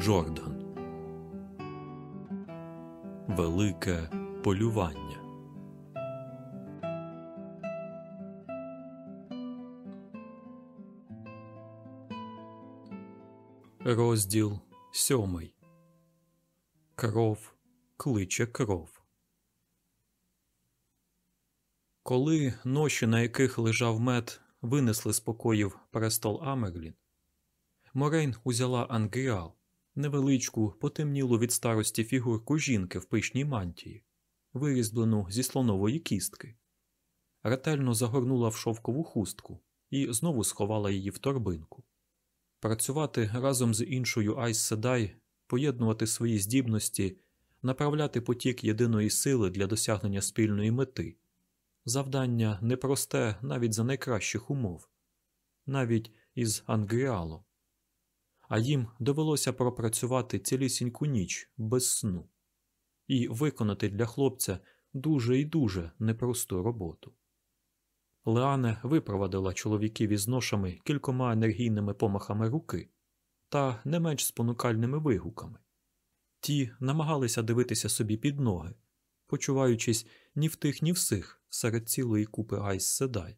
Джордан Велике полювання. Розділ сьомий. Кров кличе кров. Коли ноші, на яких лежав мед, винесли з покоїв престол Амерлін, Морейн узяла ангріал, невеличку, потемнілу від старості фігурку жінки в пишній мантії, вирізблену зі слонової кістки, ретельно загорнула в шовкову хустку і знову сховала її в торбинку. Працювати разом з іншою Айс Седай, поєднувати свої здібності, направляти потік єдиної сили для досягнення спільної мети. Завдання непросте навіть за найкращих умов, навіть із Ангріалом. А їм довелося пропрацювати цілісіньку ніч без сну і виконати для хлопця дуже і дуже непросту роботу. Леане випровадила чоловіків із ношами кількома енергійними помахами руки та не менш спонукальними вигуками. Ті намагалися дивитися собі під ноги, почуваючись ні в тих, ні в сих серед цілої купи Айс Седай,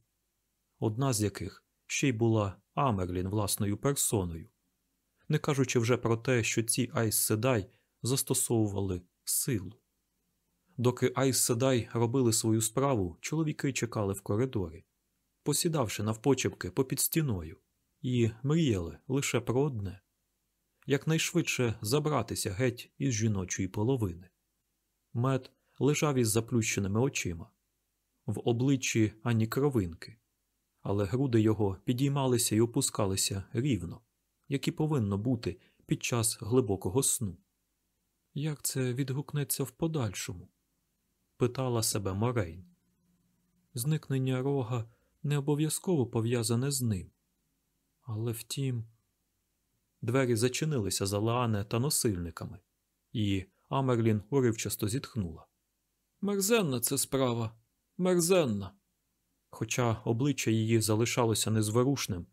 одна з яких ще й була Амерлін власною персоною, не кажучи вже про те, що ці Айз Седай застосовували силу. Доки Айз Седай робили свою справу, чоловіки чекали в коридорі, посідавши навпочепки попід стіною, і мріяли лише про одне якнайшвидше забратися геть із жіночої половини. Мет лежав із заплющеними очима, в обличчі ані кровинки, але груди його підіймалися і опускалися рівно, як і повинно бути під час глибокого сну. Як це відгукнеться в подальшому? питала себе Морейн. Зникнення рога не обов'язково пов'язане з ним. Але втім, двері зачинилися за Лаане та носильниками, і Амерлін уривчасто зітхнула. Мерзенна це справа, мерзенна. Хоча обличчя її залишалося незворушним,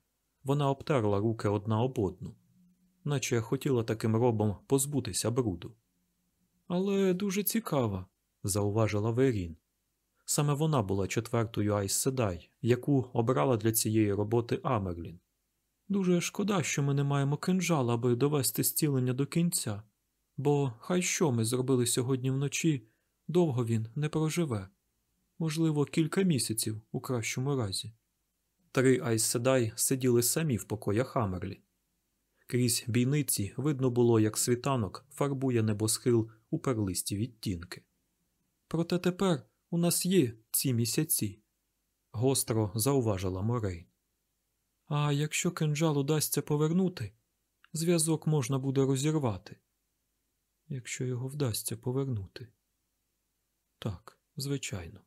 вона обтерла руки одна об одну, наче хотіла таким робом позбутися бруду. Але дуже цікава, зауважила Верін. Саме вона була четвертою Айс Седай, яку обрала для цієї роботи Амерлін. Дуже шкода, що ми не маємо кинжала, аби довести зцілення до кінця, бо хай що ми зробили сьогодні вночі, довго він не проживе можливо, кілька місяців у кращому разі. Три Айс Седай сиділи самі в покоях Амерлі. Крізь бійниці видно було, як світанок фарбує небосхил у перлисті відтінки. Проте тепер у нас є ці місяці, гостро зауважила Морей. А якщо кинджал удасться повернути, зв'язок можна буде розірвати. Якщо його вдасться повернути. Так, звичайно.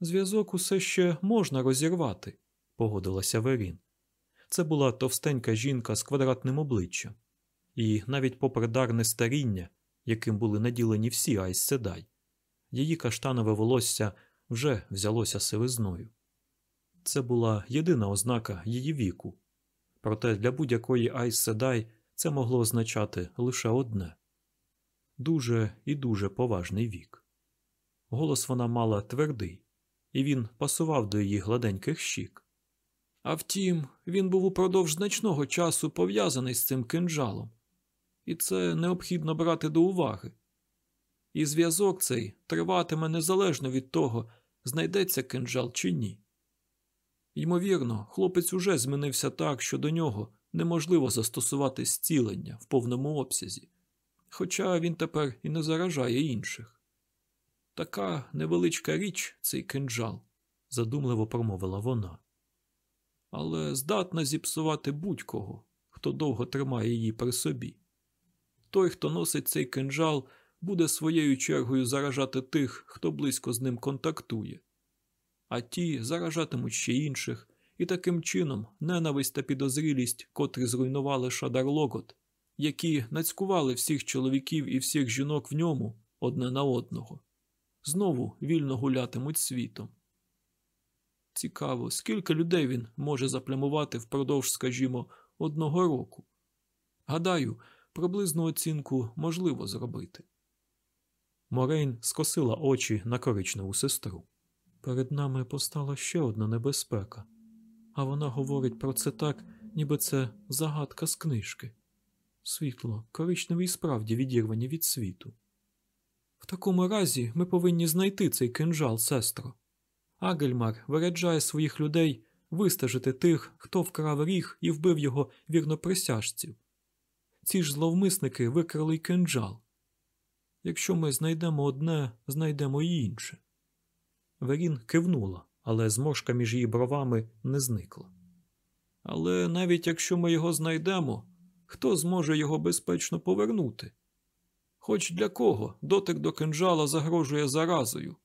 Зв'язок усе ще можна розірвати, погодилася Верін. Це була товстенька жінка з квадратним обличчям, і навіть попри дарне старіння, яким були наділені всі Айс Седай, її каштанове волосся вже взялося сивизною. Це була єдина ознака її віку, проте для будь-якої Айс Седай це могло означати лише одне дуже і дуже поважний вік. Голос вона мала твердий, і він пасував до її гладеньких щік. А втім, він був упродовж значного часу пов'язаний з цим кинджалом, і це необхідно брати до уваги. І зв'язок цей триватиме незалежно від того, знайдеться кинджал чи ні. Ймовірно, хлопець уже змінився так, що до нього неможливо застосувати зцілення в повному обсязі, хоча він тепер і не заражає інших. Така невеличка річ, цей кинджал, задумливо промовила вона але здатна зіпсувати будь-кого, хто довго тримає її при собі. Той, хто носить цей кинджал, буде своєю чергою заражати тих, хто близько з ним контактує, а ті заражатимуть ще інших, і таким чином ненависть та підозрілість, котрі зруйнували Шадар Логот, які нацькували всіх чоловіків і всіх жінок в ньому одне на одного, знову вільно гулятимуть світом. Цікаво, скільки людей він може заплямувати впродовж, скажімо, одного року. Гадаю, приблизну оцінку можливо зробити. Морейн скосила очі на коричневу сестру. Перед нами постала ще одна небезпека, а вона говорить про це так, ніби це загадка з книжки. Світло, коричневі справді відірвані від світу. В такому разі ми повинні знайти цей кинжал, сестро. Агельмар виряджає своїх людей вистежити тих, хто вкрав ріг і вбив його вірноприсяжців. Ці ж зловмисники викрали й кинджал. Якщо ми знайдемо одне, знайдемо й інше. Верін кивнула, але зморшка між її бровами не зникла. Але навіть якщо ми його знайдемо, хто зможе його безпечно повернути? Хоч для кого дотик до кинджала загрожує заразою,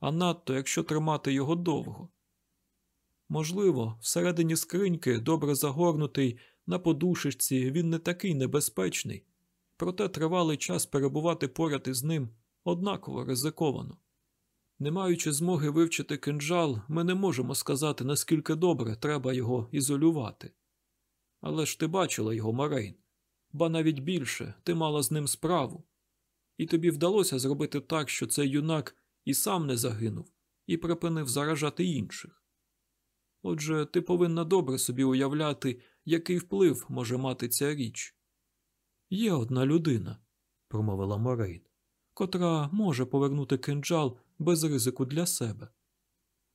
а надто якщо тримати його довго. Можливо, всередині скриньки, добре загорнутий, на подушечці, він не такий небезпечний, проте тривалий час перебувати поряд із ним однаково ризиковано. Не маючи змоги вивчити кинджал, ми не можемо сказати, наскільки добре треба його ізолювати. Але ж ти бачила його, Марейн, ба навіть більше ти мала з ним справу, і тобі вдалося зробити так, що цей юнак і сам не загинув, і припинив заражати інших. Отже, ти повинна добре собі уявляти, який вплив може мати ця річ. Є одна людина, промовила Морейн, котра може повернути кинджал без ризику для себе.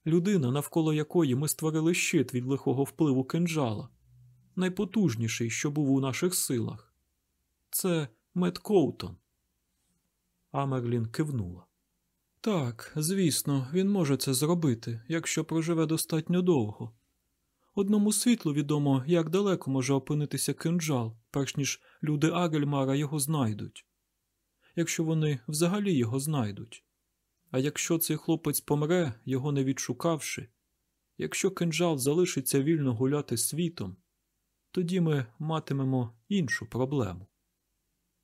Людина, навколо якої ми створили щит від лихого впливу кинджала, найпотужніший, що був у наших силах. Це Мет Коутон. Амерлін кивнула. Так, звісно, він може це зробити, якщо проживе достатньо довго. Одному світлу відомо, як далеко може опинитися кинджал, перш ніж люди Агельмара його знайдуть. Якщо вони взагалі його знайдуть. А якщо цей хлопець помре, його не відшукавши, якщо кинджал залишиться вільно гуляти світом, тоді ми матимемо іншу проблему.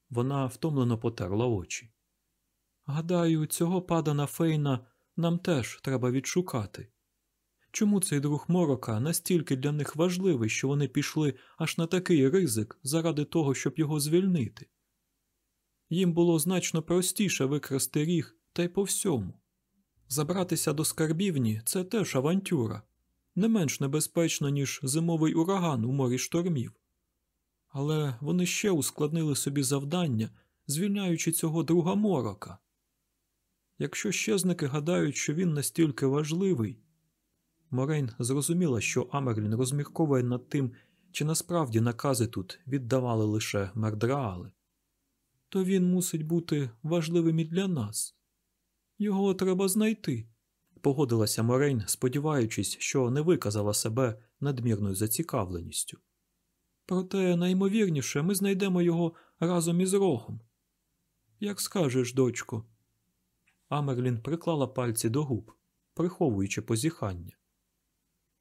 Вона втомлено потерла очі. Гадаю, цього падана Фейна нам теж треба відшукати. Чому цей друг морока настільки для них важливий, що вони пішли аж на такий ризик заради того, щоб його звільнити? Їм було значно простіше викрасти ріг та й по всьому. Забратися до скарбівні це теж авантюра, не менш небезпечно, ніж зимовий ураган у морі штормів. Але вони ще ускладнили собі завдання, звільняючи цього друга морока. Якщо щезники гадають, що він настільки важливий, Морейн зрозуміла, що Амерлін розмірковує над тим, чи насправді накази тут віддавали лише мердраали, то він мусить бути важливим і для нас. Його треба знайти, погодилася Морейн, сподіваючись, що не виказала себе надмірною зацікавленістю. Проте найімовірніше ми знайдемо його разом із рогом. Як скажеш, дочко. Амерлін приклала пальці до губ, приховуючи позіхання.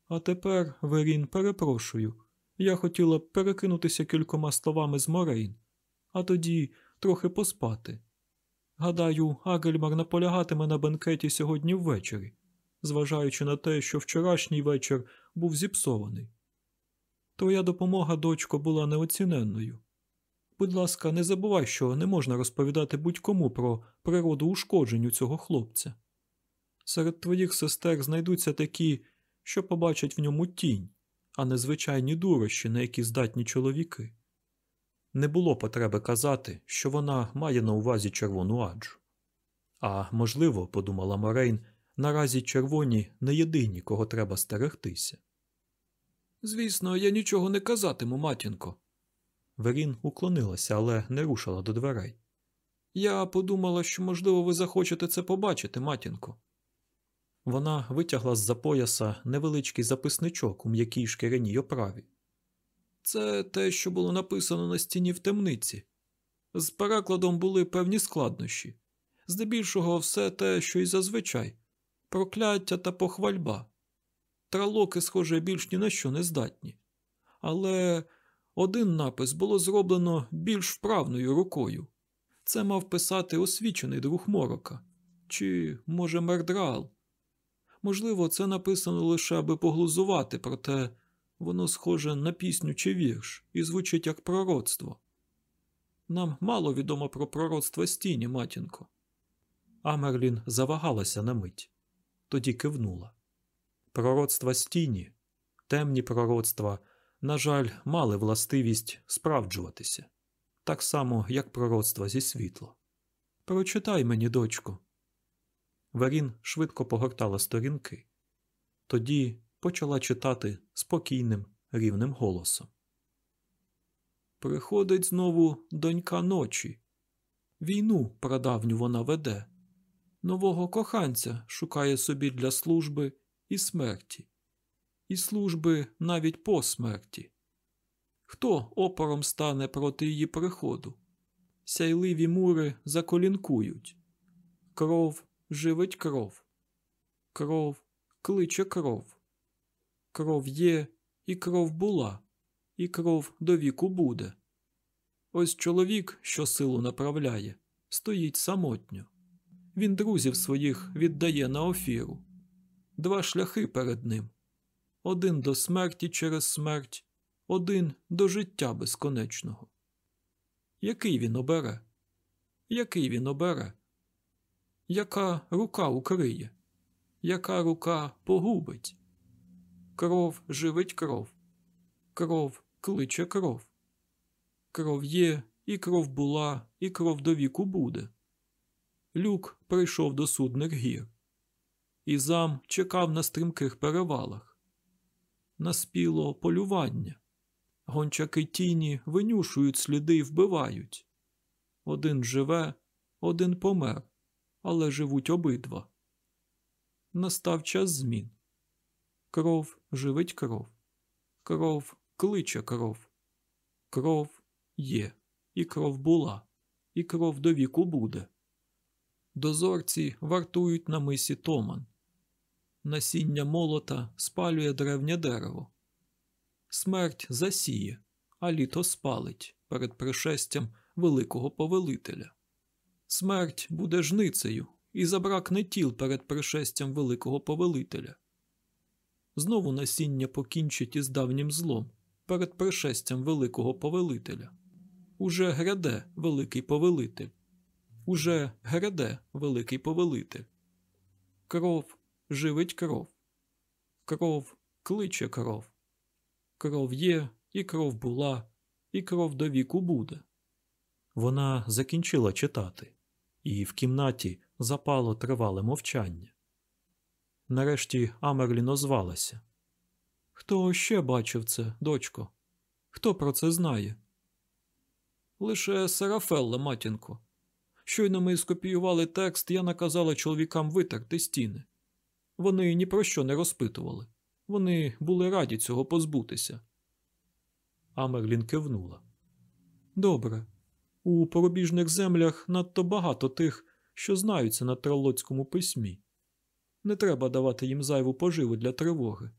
А тепер, Верін, перепрошую, я хотіла б перекинутися кількома словами з Морейн, а тоді трохи поспати. Гадаю, Агельмар наполягатиме на бенкеті сьогодні ввечері, зважаючи на те, що вчорашній вечір був зіпсований. Твоя допомога, дочко, була неоціненною. Будь ласка, не забувай, що не можна розповідати будь-кому про природу ушкоджень у цього хлопця. Серед твоїх сестер знайдуться такі, що побачать в ньому тінь, а не звичайні дурощі, на які здатні чоловіки. Не було потреби казати, що вона має на увазі червону аджу. А можливо, подумала Морейн, наразі червоні не єдині, кого треба стерегтися. Звісно, я нічого не казатиму, матінко. Верін уклонилася, але не рушила до дверей. Я подумала, що, можливо, ви захочете це побачити, матінко. Вона витягла з за пояса невеличкий записничок у м'якій шкіряній оправі. Це те, що було написано на стіні в темниці. З перекладом були певні складнощі. Здебільшого, все те, що й зазвичай прокляття та похвальба. Тралоки, схоже, більш ні на що не здатні. Але один напис було зроблено більш вправною рукою. Це мав писати освічений друг морока. Чи, може, мердрал. Можливо, це написано лише аби поглузувати, проте воно схоже на пісню чи вірш і звучить як пророцтво. Нам мало відомо про пророцтво стіні, матінко. Амерлін завагалася на мить, тоді кивнула. Пророцтва стіні, темні пророцтва, на жаль, мали властивість справджуватися, так само, як пророцтва зі світла. Прочитай мені, дочко. Верін швидко погортала сторінки. Тоді почала читати спокійним, рівним голосом. Приходить знову донька ночі. Війну прадавню вона веде, нового коханця шукає собі для служби і смерті, і служби навіть по смерті. Хто опором стане проти її приходу? Сяйливі мури заколінкують. Кров живить кров, кров кличе кров. Кров є, і кров була, і кров до віку буде. Ось чоловік, що силу направляє, стоїть самотньо. Він друзів своїх віддає на офіру. Два шляхи перед ним один до смерті через смерть, один до життя безконечного. Який він обере? Який він обере? Яка рука укриє? Яка рука погубить? Кров живить кров, кров кличе кров. Кров є, і кров була, і кров до віку буде. Люк прийшов до судних гір, і зам чекав на стрімких перевалах. Наспіло полювання. Гончаки тіні винюшують сліди і вбивають. Один живе, один помер, але живуть обидва. Настав час змін. Кров живить кров, кров кличе кров, кров є, і кров була, і кров до віку буде. Дозорці вартують на мисі Томан. Насіння молота спалює древнє дерево. Смерть засіє, а літо спалить перед пришестям великого повелителя. Смерть буде жницею і забракне тіл перед пришестям великого повелителя. Знову насіння покінчить із давнім злом перед пришестям великого повелителя. Уже гряде великий повелитель. Уже гряде великий повелитель. Кров живить кров. Кров кличе кров. Кров є, і кров була, і кров до віку буде. Вона закінчила читати, і в кімнаті запало тривале мовчання. Нарешті Амерлін озвалася. Хто ще бачив це, дочко? Хто про це знає? Лише Серафелла, матінко. Щойно ми скопіювали текст, я наказала чоловікам витерти стіни. Вони ні про що не розпитували. Вони були раді цього позбутися. Амерлін кивнула. Добре. У порубіжних землях надто багато тих, що знаються на тролоцькому письмі. Не треба давати їм зайву поживу для тривоги.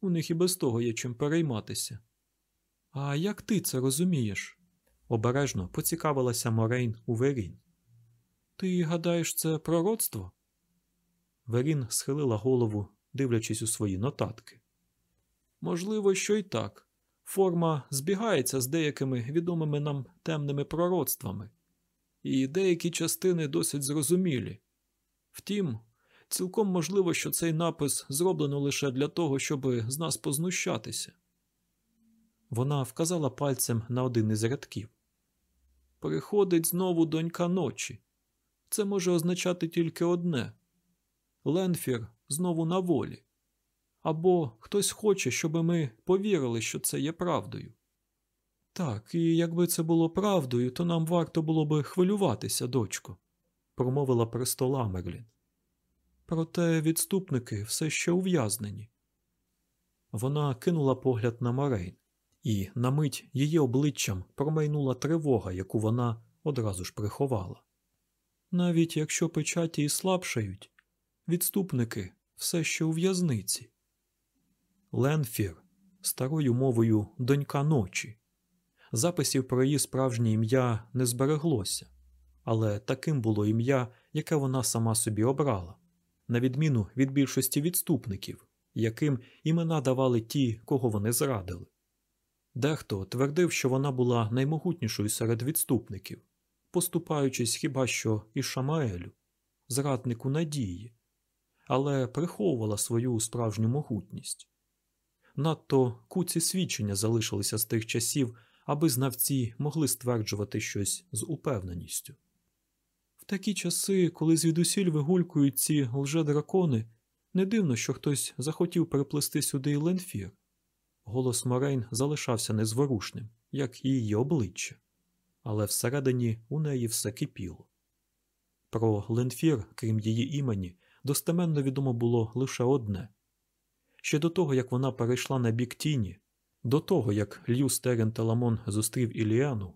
У них і без того є чим перейматися. А як ти це розумієш? обережно поцікавилася Морейн у Верін. Ти гадаєш, це пророцтво? Верін схилила голову, дивлячись у свої нотатки. Можливо, що й так. Форма збігається з деякими відомими нам темними пророцтвами, і деякі частини досить зрозумілі. Втім, цілком можливо, що цей напис зроблено лише для того, щоб з нас познущатися. Вона вказала пальцем на один із рядків. Приходить знову донька ночі. Це може означати тільки одне Ленфір знову на волі. Або хтось хоче, щоб ми повірили, що це є правдою. Так, і якби це було правдою, то нам варто було би хвилюватися, дочко, промовила престола Мерлін. Проте відступники все ще ув'язнені. Вона кинула погляд на Морейн, і на мить її обличчям промайнула тривога, яку вона одразу ж приховала. Навіть якщо печаті і слабшають, відступники все ще у в'язниці. Ленфір старою мовою донька ночі. Записів про її справжнє ім'я не збереглося, але таким було ім'я, яке вона сама собі обрала, на відміну від більшості відступників, яким імена давали ті, кого вони зрадили. Дехто твердив, що вона була наймогутнішою серед відступників, поступаючись хіба що і Шамаелю, зраднику надії, але приховувала свою справжню могутність. Надто куці свідчення залишилися з тих часів, аби знавці могли стверджувати щось з упевненістю. В такі часи, коли звідусіль вигулькують ці лжедракони, не дивно, що хтось захотів переплести сюди ленфір. Голос Морейн залишався незворушним, як і її обличчя, але всередині у неї все кипіло. Про Ленфір, крім її імені, достеменно відомо було лише одне ще до того, як вона перейшла на бік тіні, до того, як Лью Стерен Таламон зустрів Іліану,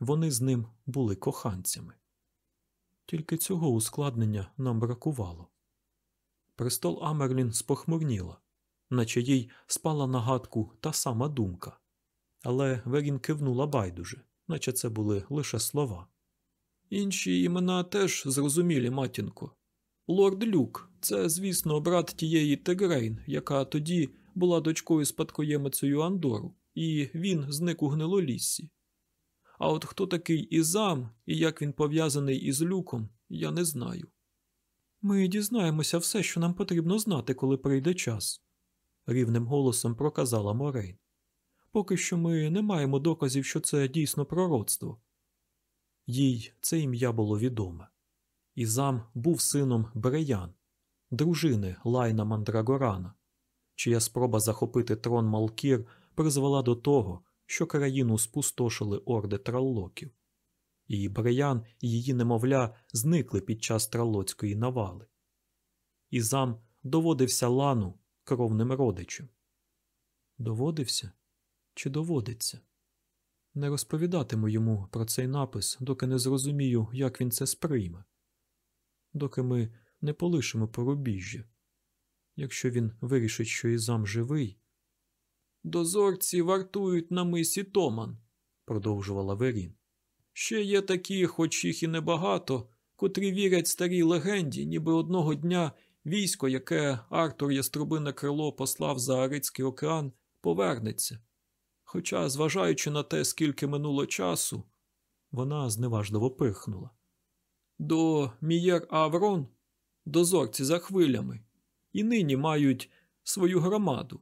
вони з ним були коханцями. Тільки цього ускладнення нам бракувало. Престол Амерлін спохмурніла, наче їй спала на гадку та сама думка. Але Верін кивнула байдуже, наче це були лише слова. Інші імена теж зрозумілі, матінко. Лорд Люк це, звісно, брат тієї Тегрейн, яка тоді була дочкою спадкоємицею Андору, і він зник у гнилоліссі. А от хто такий Ізам і як він пов'язаний із люком, я не знаю. Ми дізнаємося все, що нам потрібно знати, коли прийде час, рівним голосом проказала Морейн. Поки що ми не маємо доказів, що це дійсно пророцтво. Їй це ім'я було відоме. Ізам був сином Бреян, дружини Лайна Мандрагорана, чия спроба захопити трон Малкір призвела до того, що країну спустошили орди траллоків. І Бреян і її немовля зникли під час траллоцької навали. Ізам доводився лану кровним родичем. Доводився чи доводиться? Не розповідатиму йому про цей напис, доки не зрозумію, як він це сприйме, доки ми не полишимо порубіжжя. Якщо він вирішить, що Ізам живий. Дозорці вартують на мисі Томан, продовжувала Верін. Ще є такі, хоч їх і небагато, котрі вірять старій легенді, ніби одного дня військо, яке Артур Яструбине крило послав за Арицький океан, повернеться. Хоча, зважаючи на те, скільки минуло часу, вона зневажливо пихнула. До Мієр Аврон, дозорці за хвилями, і нині мають свою громаду.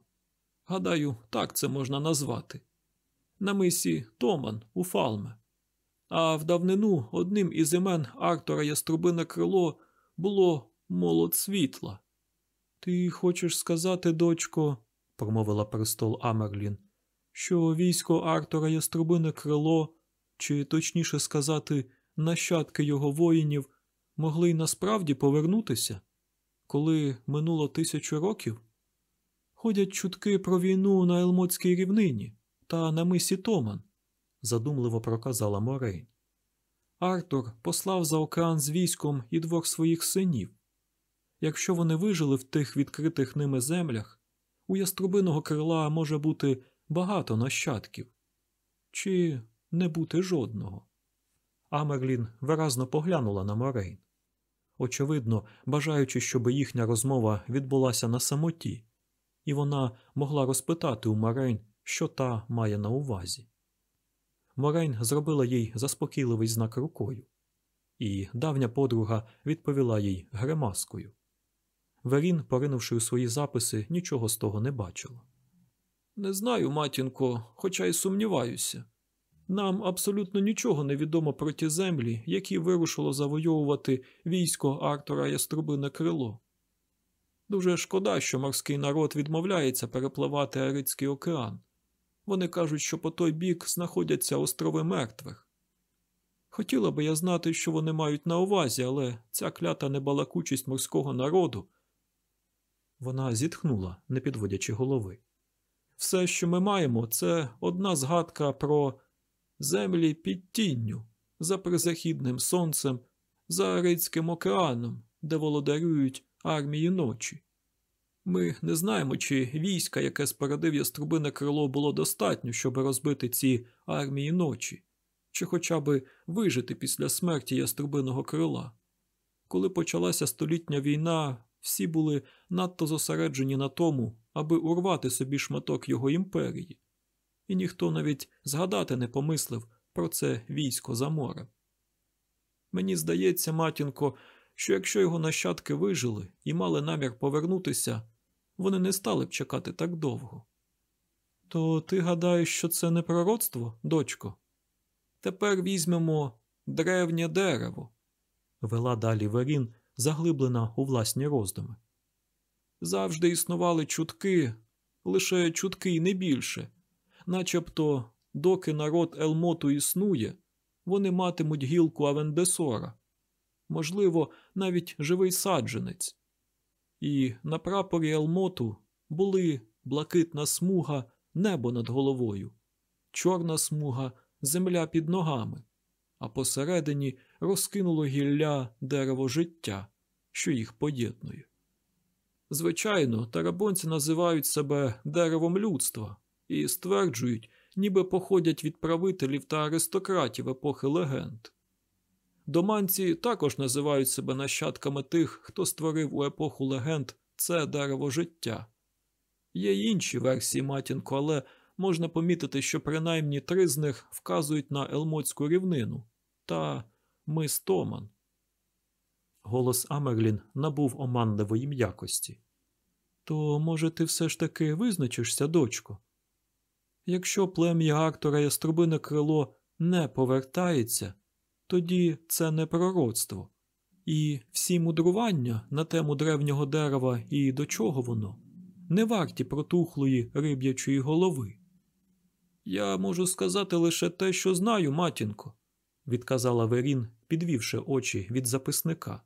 Гадаю, так це можна назвати. На мисі Томан у Фалме. А в давнину одним із імен Артура Яструбине крило було молот світла. Ти хочеш сказати, дочко, промовила престол Амерлін, що військо Артура Яструбине крило, чи точніше сказати, нащадки його воїнів, могли й насправді повернутися, коли минуло тисячу років? Ходять чутки про війну на Елмотській рівнині та на мисі Томан, задумливо проказала Морейн. Артур послав за океан з військом і двох своїх синів. Якщо вони вижили в тих відкритих ними землях, у яструбиного крила може бути багато нащадків, чи не бути жодного. Амерлін виразно поглянула на Морейн, очевидно, бажаючи, щоб їхня розмова відбулася на самоті, і вона могла розпитати у Морейн, що та має на увазі. Морейн зробила їй заспокійливий знак рукою, і давня подруга відповіла їй гримаскою. Верін, поринувши у свої записи, нічого з того не бачила. Не знаю, матінко, хоча й сумніваюся. Нам абсолютно нічого не відомо про ті землі, які вирушило завойовувати військо Артура Яструбине крило. Дуже шкода, що морський народ відмовляється перепливати Арицький океан. Вони кажуть, що по той бік знаходяться острови мертвих. Хотіла би я знати, що вони мають на увазі, але ця клята небалакучість морського народу. Вона зітхнула, не підводячи голови. Все, що ми маємо, це одна згадка про землі під тінню, за призахідним сонцем, за Арицьким океаном, де володарюють армії ночі. Ми не знаємо, чи війська, яке спорядив яструбине крило, було достатньо, щоб розбити ці армії ночі, чи хоча би вижити після смерті яструбиного крила. Коли почалася столітня війна, всі були надто зосереджені на тому, аби урвати собі шматок його імперії. І ніхто навіть згадати не помислив про це військо за морем. Мені здається, матінко, що якщо його нащадки вижили і мали намір повернутися, вони не стали б чекати так довго. То ти гадаєш, що це не пророцтво, дочко? Тепер візьмемо древнє дерево, вела далі Верін, заглиблена у власні роздуми. Завжди існували чутки, лише чутки і не більше, начебто, доки народ Елмоту існує, вони матимуть гілку Авендесора, можливо, навіть живий саджанець. І на прапорі Елмоту були блакитна смуга небо над головою, чорна смуга земля під ногами, а посередині розкинуло гілля дерево життя, що їх поєднує. Звичайно, тарабонці називають себе деревом людства і стверджують, ніби походять від правителів та аристократів епохи легенд. Доманці також називають себе нащадками тих, хто створив у епоху легенд це дерево життя. Є й інші версії матінку, але можна помітити, що принаймні три з них вказують на Елмотську рівнину та мис Томан. Голос Амерлін набув оманливої м'якості. То, може, ти все ж таки визначишся, дочко? Якщо плем'я Артура Яструбине крило не повертається, тоді це не пророцтво, і всі мудрування на тему древнього дерева і до чого воно не варті протухлої риб'ячої голови. Я можу сказати лише те, що знаю, матінко, відказала Верін, підвівши очі від записника.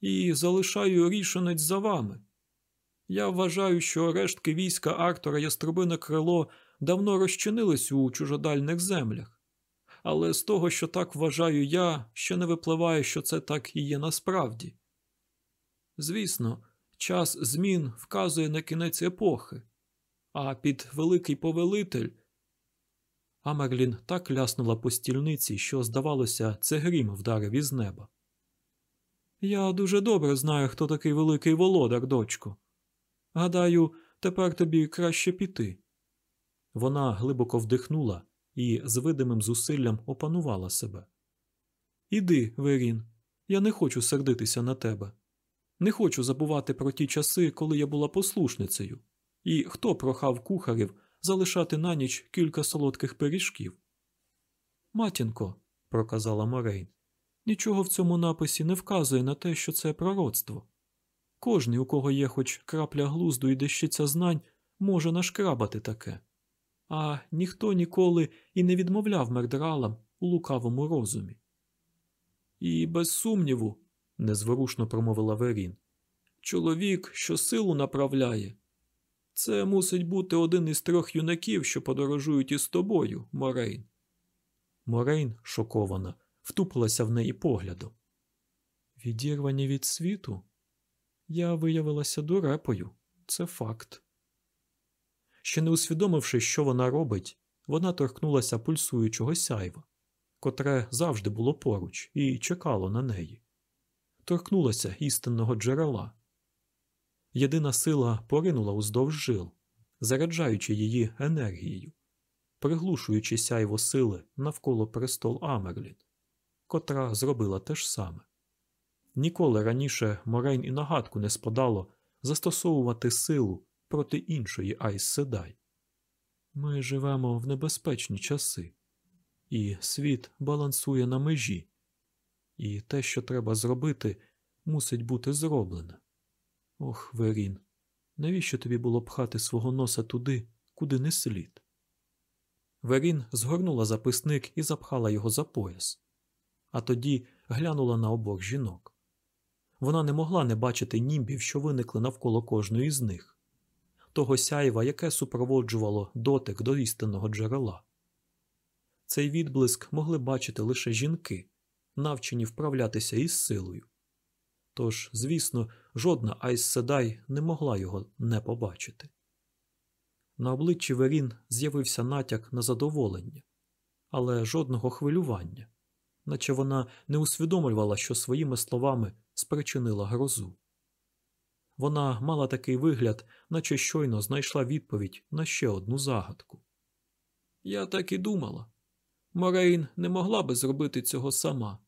І залишаю рішенець за вами. Я вважаю, що рештки війська Артура Яструбине крило давно розчинились у чужодальних землях, але з того, що так вважаю я, ще не випливає, що це так і є насправді. Звісно, час змін вказує на кінець епохи, а під Великий Повелитель. Амерлін так ляснула по стільниці, що, здавалося, це грім вдарив із неба. Я дуже добре знаю, хто такий великий володар, дочко. Гадаю, тепер тобі краще піти. Вона глибоко вдихнула і з видимим зусиллям опанувала себе. Іди, Верін, я не хочу сердитися на тебе. Не хочу забувати про ті часи, коли я була послушницею, і хто прохав кухарів залишати на ніч кілька солодких пиріжків. Матінко, проказала Морейн, нічого в цьому написі не вказує на те, що це пророцтво. Кожний, у кого є хоч крапля глузду і дещиця знань, може нашкрабати таке. А ніхто ніколи і не відмовляв мердралам у лукавому розумі. І без сумніву, незворушно промовила Верін, чоловік, що силу направляє, це мусить бути один із трьох юнаків, що подорожують із тобою, Морейн. Морейн, шокована, втупилася в неї поглядом. Відірвані від світу? Я виявилася дурепою, це факт. Ще не усвідомивши, що вона робить, вона торкнулася пульсуючого сяйва, котре завжди було поруч і чекало на неї. Торкнулася істинного джерела. Єдина сила поринула уздовж жил, заряджаючи її енергією, приглушуючи сяйво сили навколо престол Амерлін, котра зробила те ж саме. Ніколи раніше Морейн і нагадку не спадало застосовувати силу проти іншої Айс Седай. Ми живемо в небезпечні часи, і світ балансує на межі, і те, що треба зробити, мусить бути зроблене. Ох, Верін, навіщо тобі було пхати свого носа туди, куди не слід? Верін згорнула записник і запхала його за пояс, а тоді глянула на обох жінок. Вона не могла не бачити німбів, що виникли навколо кожної з них, того сяйва, яке супроводжувало дотик до істинного джерела. Цей відблиск могли бачити лише жінки, навчені вправлятися із силою. Тож, звісно, жодна Айс Седай не могла його не побачити. На обличчі Верін з'явився натяк на задоволення, але жодного хвилювання, наче вона не усвідомлювала, що своїми словами спричинила грозу. Вона мала такий вигляд, наче щойно знайшла відповідь на ще одну загадку. Я так і думала. Морейн не могла би зробити цього сама.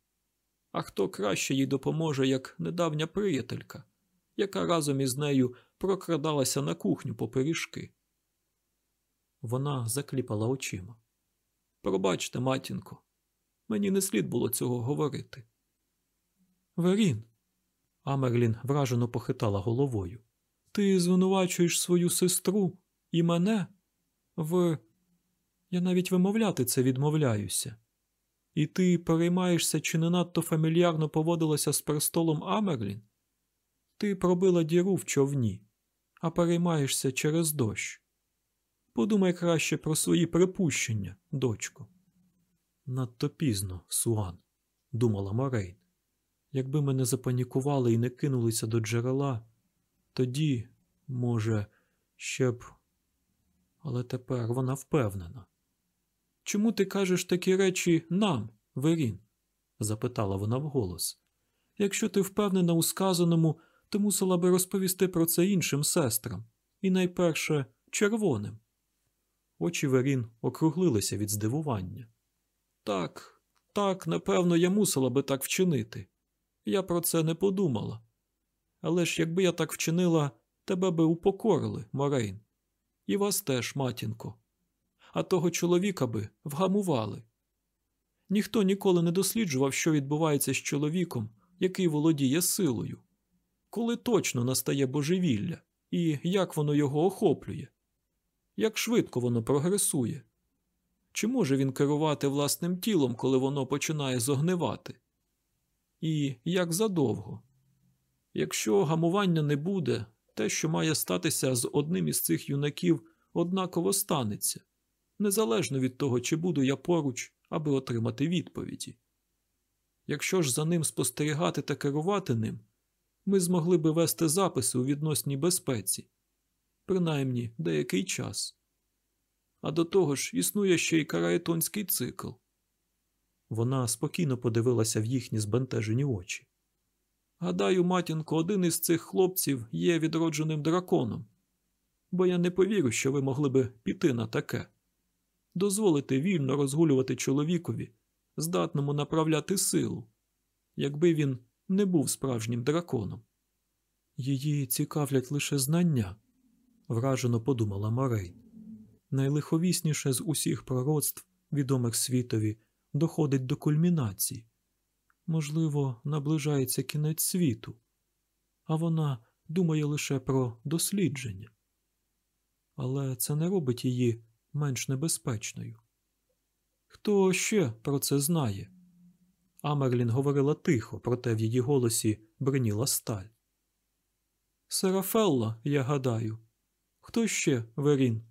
А хто краще їй допоможе, як недавня приятелька, яка разом із нею прокрадалася на кухню по пиріжки. Вона закліпала очима. Пробачте, матінко, мені не слід було цього говорити. Верін. Амерлін вражено похитала головою. Ти звинувачуєш свою сестру і мене в. Я навіть вимовляти це відмовляюся. І ти переймаєшся, чи не надто фамільярно поводилася з престолом Амерлін? Ти пробила діру в човні, а переймаєшся через дощ. Подумай краще про свої припущення, дочко. Надто пізно, Суан, думала Морейн. Якби ми не запанікували і не кинулися до джерела, тоді, може, ще б. Але тепер вона впевнена. Чому ти кажеш такі речі нам, Верін? запитала вона вголос. Якщо ти впевнена у сказаному, то мусила би розповісти про це іншим сестрам, і найперше червоним. Очі Верін округлилися від здивування. Так, так, напевно, я мусила би так вчинити. Я про це не подумала. Але ж якби я так вчинила, тебе би упокорили, Морейн. І вас теж, матінко. А того чоловіка би вгамували. Ніхто ніколи не досліджував, що відбувається з чоловіком, який володіє силою, коли точно настає божевілля, і як воно його охоплює, як швидко воно прогресує. Чи може він керувати власним тілом, коли воно починає зогнивати? І як задовго? Якщо гамування не буде, те, що має статися з одним із цих юнаків, однаково станеться, незалежно від того, чи буду я поруч, аби отримати відповіді. Якщо ж за ним спостерігати та керувати ним, ми змогли би вести записи у відносній безпеці, принаймні деякий час. А до того ж існує ще й караетонський цикл. Вона спокійно подивилася в їхні збентежені очі. Гадаю, матінко, один із цих хлопців є відродженим драконом, бо я не повірю, що ви могли би піти на таке, дозволити вільно розгулювати чоловікові, здатному направляти силу, якби він не був справжнім драконом. Її цікавлять лише знання, вражено подумала Морейн. Найлиховісніше з усіх пророцтв, відомих світові, доходить до кульмінації. Можливо, наближається кінець світу, а вона думає лише про дослідження. Але це не робить її менш небезпечною. Хто ще про це знає? Амерлін говорила тихо, проте в її голосі бриніла сталь. Серафелла, я гадаю. Хто ще, Верін?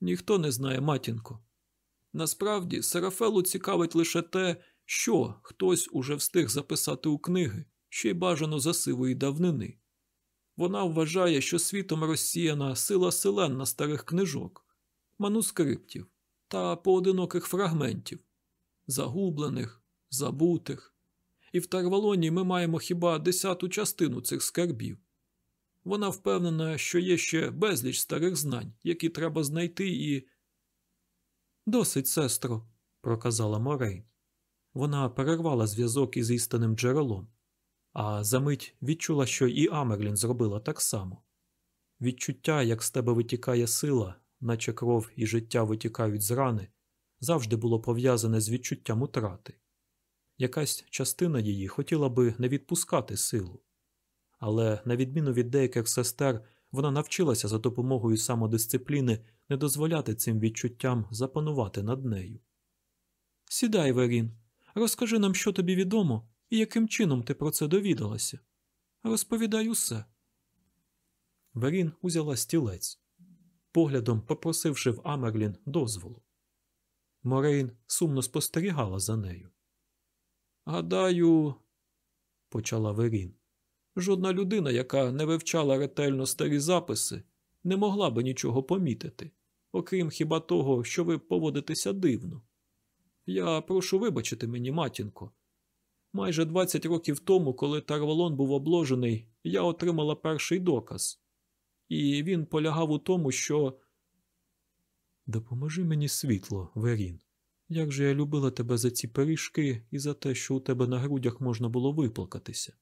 Ніхто не знає, матінко. Насправді, Серафелу цікавить лише те, що хтось уже встиг записати у книги, ще й бажано за сивої давнини. Вона вважає, що світом розсіяна сила селен старих книжок, манускриптів та поодиноких фрагментів, загублених, забутих. І в Тарвалоні ми маємо хіба десяту частину цих скарбів. Вона впевнена, що є ще безліч старих знань, які треба знайти і. Досить, сестро, проказала Морейн. Вона перервала зв'язок із істинним джерелом, а за мить відчула, що і Амерлін зробила так само. Відчуття, як з тебе витікає сила, наче кров і життя витікають з рани, завжди було пов'язане з відчуттям утрати. Якась частина її хотіла би не відпускати силу, але, на відміну від деяких сестер, вона навчилася за допомогою самодисципліни не дозволяти цим відчуттям запанувати над нею. Сідай, Верін, розкажи нам, що тобі відомо і яким чином ти про це довідалася. Розповідай усе. Верін узяла стілець, поглядом попросивши в Амерлін дозволу. Морейн сумно спостерігала за нею. Гадаю, почала Верін, жодна людина, яка не вивчала ретельно старі записи, не могла би нічого помітити, окрім хіба того, що ви поводитеся дивно. Я прошу вибачити мені, матінко. Майже 20 років тому, коли Тарвалон був обложений, я отримала перший доказ, і він полягав у тому, що Допоможи мені світло, Верін. Як же я любила тебе за ці пиріжки і за те, що у тебе на грудях можна було виплакатися.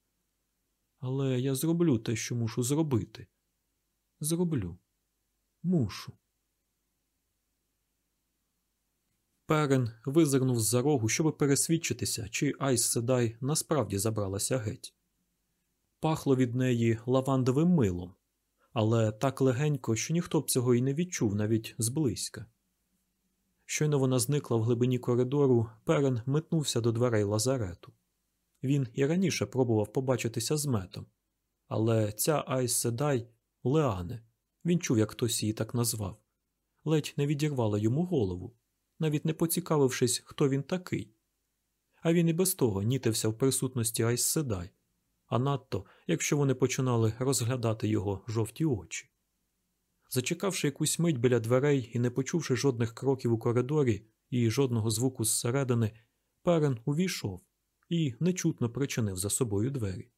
Але я зроблю те, що мушу зробити. Зроблю. Мушу. Перен визирнув з-за рогу, щоб пересвідчитися, чи Айс Седай насправді забралася геть. Пахло від неї лавандовим милом, але так легенько, що ніхто б цього і не відчув навіть зблизька. Щойно вона зникла в глибині коридору, Перен метнувся до дверей лазарету. Він і раніше пробував побачитися з метом, але ця Айс Седай Леане, він чув, як хтось її так назвав, ледь не відірвала йому голову, навіть не поцікавившись, хто він такий. А він і без того нітився в присутності Айс Седай, а надто, якщо вони починали розглядати його жовті очі. Зачекавши якусь мить біля дверей і не почувши жодних кроків у коридорі і жодного звуку зсередини, Перен увійшов і нечутно причинив за собою двері.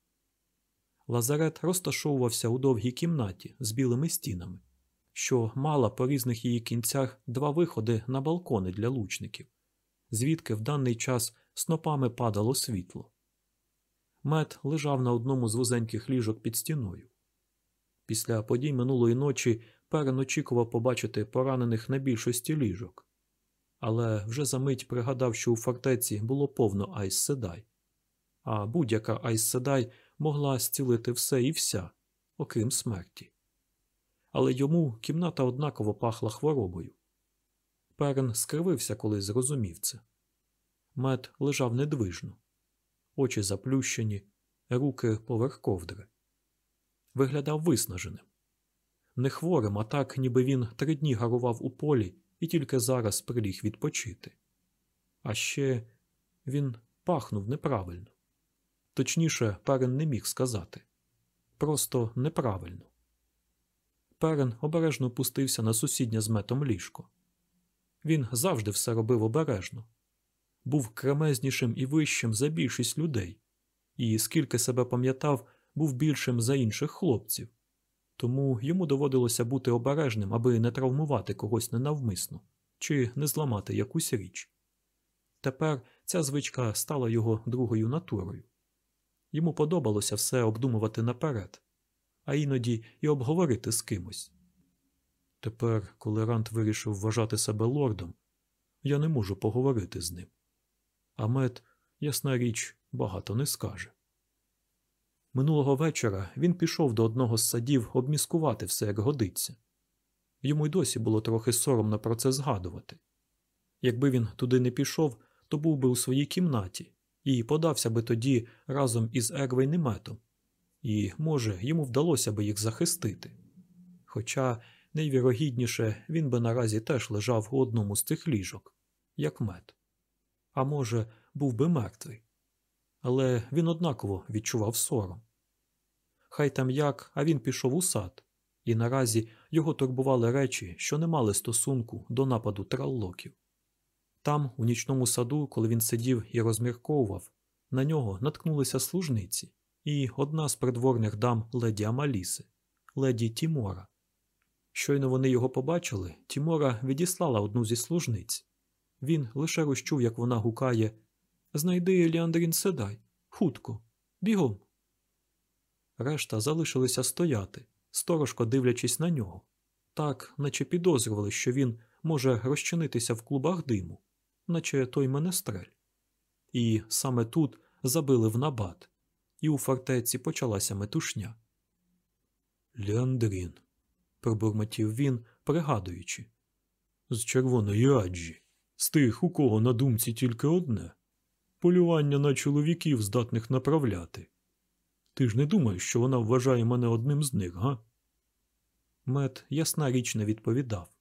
Лазарет розташовувався у довгій кімнаті з білими стінами, що мала по різних її кінцях два виходи на балкони для лучників, звідки в даний час снопами падало світло. Мед лежав на одному з вузеньких ліжок під стіною. Після подій минулої ночі Перен очікував побачити поранених на більшості ліжок, але вже за мить пригадав, що у фортеці було повно Айс Седай, а будь-яка Айс Седай могла зцілити все і вся, окрім смерті. Але йому кімната однаково пахла хворобою. Перен скривився, коли зрозумів це. Мед лежав недвижно, очі заплющені, руки поверх ковдри. Виглядав виснаженим. Не хворим, а так, ніби він три дні гарував у полі і тільки зараз приліг відпочити. А ще він пахнув неправильно. Точніше, Перен не міг сказати просто неправильно. Перен обережно пустився на сусіднє з метом ліжко. Він завжди все робив обережно, був кремезнішим і вищим за більшість людей, і, скільки себе пам'ятав, був більшим за інших хлопців, тому йому доводилося бути обережним, аби не травмувати когось ненавмисно чи не зламати якусь річ. Тепер ця звичка стала його другою натурою. Йому подобалося все обдумувати наперед, а іноді і обговорити з кимось. Тепер, коли Рант вирішив вважати себе лордом, я не можу поговорити з ним. А мед, ясна річ, багато не скаже. Минулого вечора він пішов до одного з садів обміскувати все, як годиться. Йому й досі було трохи соромно про це згадувати. Якби він туди не пішов, то був би у своїй кімнаті і подався би тоді разом із Ервейниметом, і, може, йому вдалося би їх захистити. Хоча, найвірогідніше, він би наразі теж лежав у одному з цих ліжок, як мед. А може, був би мертвий. Але він однаково відчував сором. Хай там як, а він пішов у сад, і наразі його турбували речі, що не мали стосунку до нападу траллоків. Там, у нічному саду, коли він сидів і розмірковував, на нього наткнулися служниці і одна з придворних дам леді Амаліси, леді Тімора. Щойно вони його побачили, Тімора відіслала одну зі служниць. Він лише розчув, як вона гукає Знайди Еліандрін Седай, хутко, бігом. Решта залишилися стояти, сторожко дивлячись на нього, так, наче підозрювали, що він може розчинитися в клубах диму наче той менестрель. І саме тут забили в набат, і у фортеці почалася метушня. Леандрін, пробурмотів він, пригадуючи, з червоної аджі, з тих, у кого на думці тільки одне полювання на чоловіків, здатних направляти. Ти ж не думаєш, що вона вважає мене одним з них, га? Мед ясна річ не відповідав.